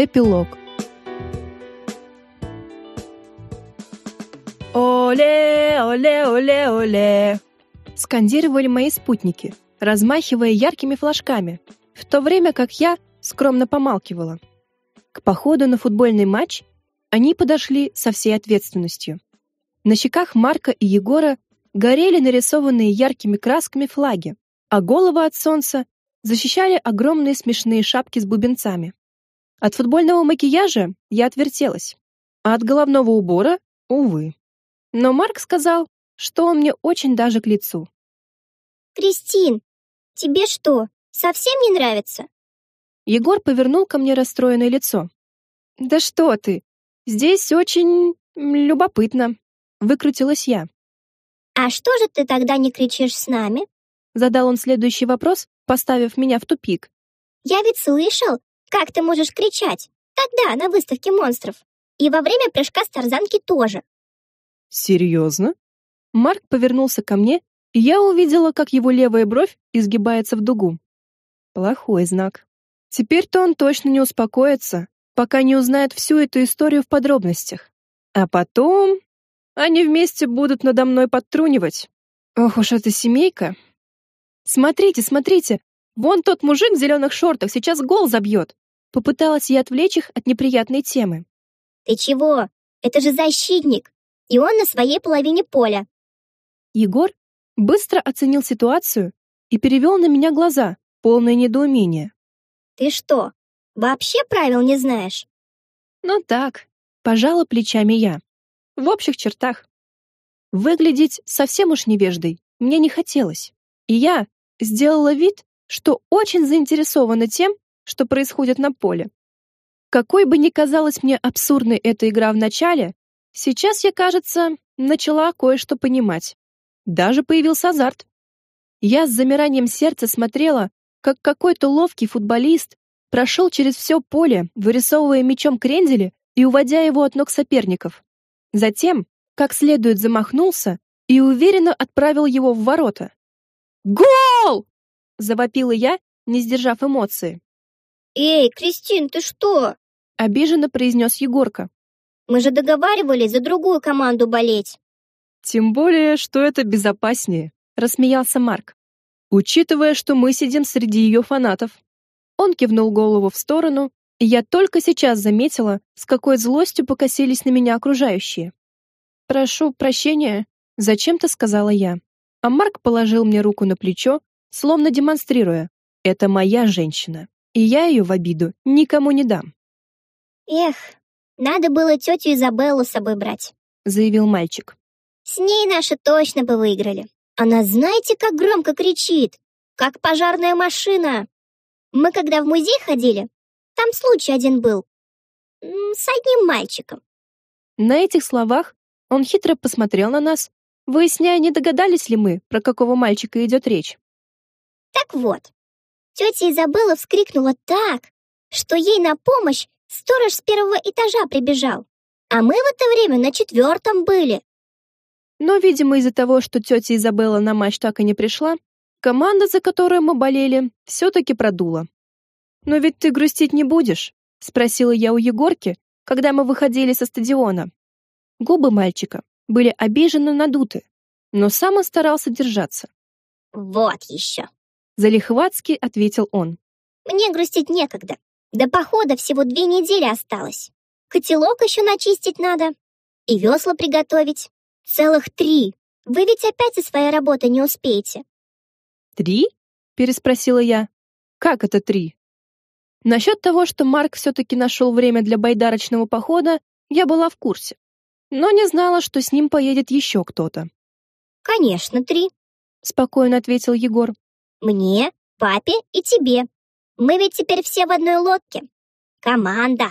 Эпилог. «Оле, оле, оле, оле!» скандировали мои спутники, размахивая яркими флажками, в то время как я скромно помалкивала. К походу на футбольный матч они подошли со всей ответственностью. На щеках Марка и Егора горели нарисованные яркими красками флаги, а головы от солнца защищали огромные смешные шапки с бубенцами. От футбольного макияжа я отвертелась, а от головного убора — увы. Но Марк сказал, что он мне очень даже к лицу. «Кристин, тебе что, совсем не нравится?» Егор повернул ко мне расстроенное лицо. «Да что ты! Здесь очень любопытно», — выкрутилась я. «А что же ты тогда не кричишь с нами?» Задал он следующий вопрос, поставив меня в тупик. «Я ведь слышал, как ты можешь кричать? Тогда, на выставке монстров. И во время прыжка с тарзанки тоже. Серьезно? Марк повернулся ко мне, и я увидела, как его левая бровь изгибается в дугу. Плохой знак. Теперь-то он точно не успокоится, пока не узнает всю эту историю в подробностях. А потом они вместе будут надо мной подтрунивать. Ох уж эта семейка. Смотрите, смотрите, вон тот мужик в зеленых шортах сейчас гол забьет. Попыталась я отвлечь их от неприятной темы. Ты чего? Это же защитник, и он на своей половине поля. Егор быстро оценил ситуацию и перевел на меня глаза, полное недоумение. Ты что, вообще правил не знаешь? Ну так, пожала плечами я. В общих чертах. Выглядеть совсем уж невеждой мне не хотелось, и я сделала вид, что очень заинтересована тем, что происходит на поле. Какой бы ни казалась мне абсурдной эта игра в начале, сейчас я, кажется, начала кое-что понимать. Даже появился азарт. Я с замиранием сердца смотрела, как какой-то ловкий футболист прошел через все поле, вырисовывая мячом крендели и уводя его от ног соперников. Затем, как следует замахнулся и уверенно отправил его в ворота. «Гол!» — завопила я, не сдержав эмоции. «Эй, Кристин, ты что?» — обиженно произнес Егорка. «Мы же договаривались за другую команду болеть». «Тем более, что это безопаснее», — рассмеялся Марк. «Учитывая, что мы сидим среди ее фанатов». Он кивнул голову в сторону, и я только сейчас заметила, с какой злостью покосились на меня окружающие. «Прошу прощения», — зачем-то сказала я. А Марк положил мне руку на плечо, словно демонстрируя, «Это моя женщина» и я ее в обиду никому не дам. Эх, надо было тетю Изабеллу с собой брать, заявил мальчик. С ней наши точно бы выиграли. Она знаете, как громко кричит, как пожарная машина. Мы когда в музей ходили, там случай один был с одним мальчиком. На этих словах он хитро посмотрел на нас, выясняя, не догадались ли мы, про какого мальчика идет речь. Так вот, Тетя Изабелла вскрикнула так, что ей на помощь сторож с первого этажа прибежал, а мы в это время на четвертом были. Но, видимо, из-за того, что тетя Изабелла на матч так и не пришла, команда, за которую мы болели, все-таки продула. «Но ведь ты грустить не будешь?» — спросила я у Егорки, когда мы выходили со стадиона. Губы мальчика были обиженно надуты, но сам он старался держаться. «Вот еще!» Залихватски ответил он. Мне грустить некогда. До похода всего две недели осталось. Котелок еще начистить надо. И весла приготовить. Целых три. Вы ведь опять со своей работы не успеете. Три? Переспросила я. Как это три? Насчет того, что Марк все-таки нашел время для байдарочного похода, я была в курсе. Но не знала, что с ним поедет еще кто-то. «Конечно, три», — спокойно ответил Егор. Мне, папе и тебе. Мы ведь теперь все в одной лодке. Команда.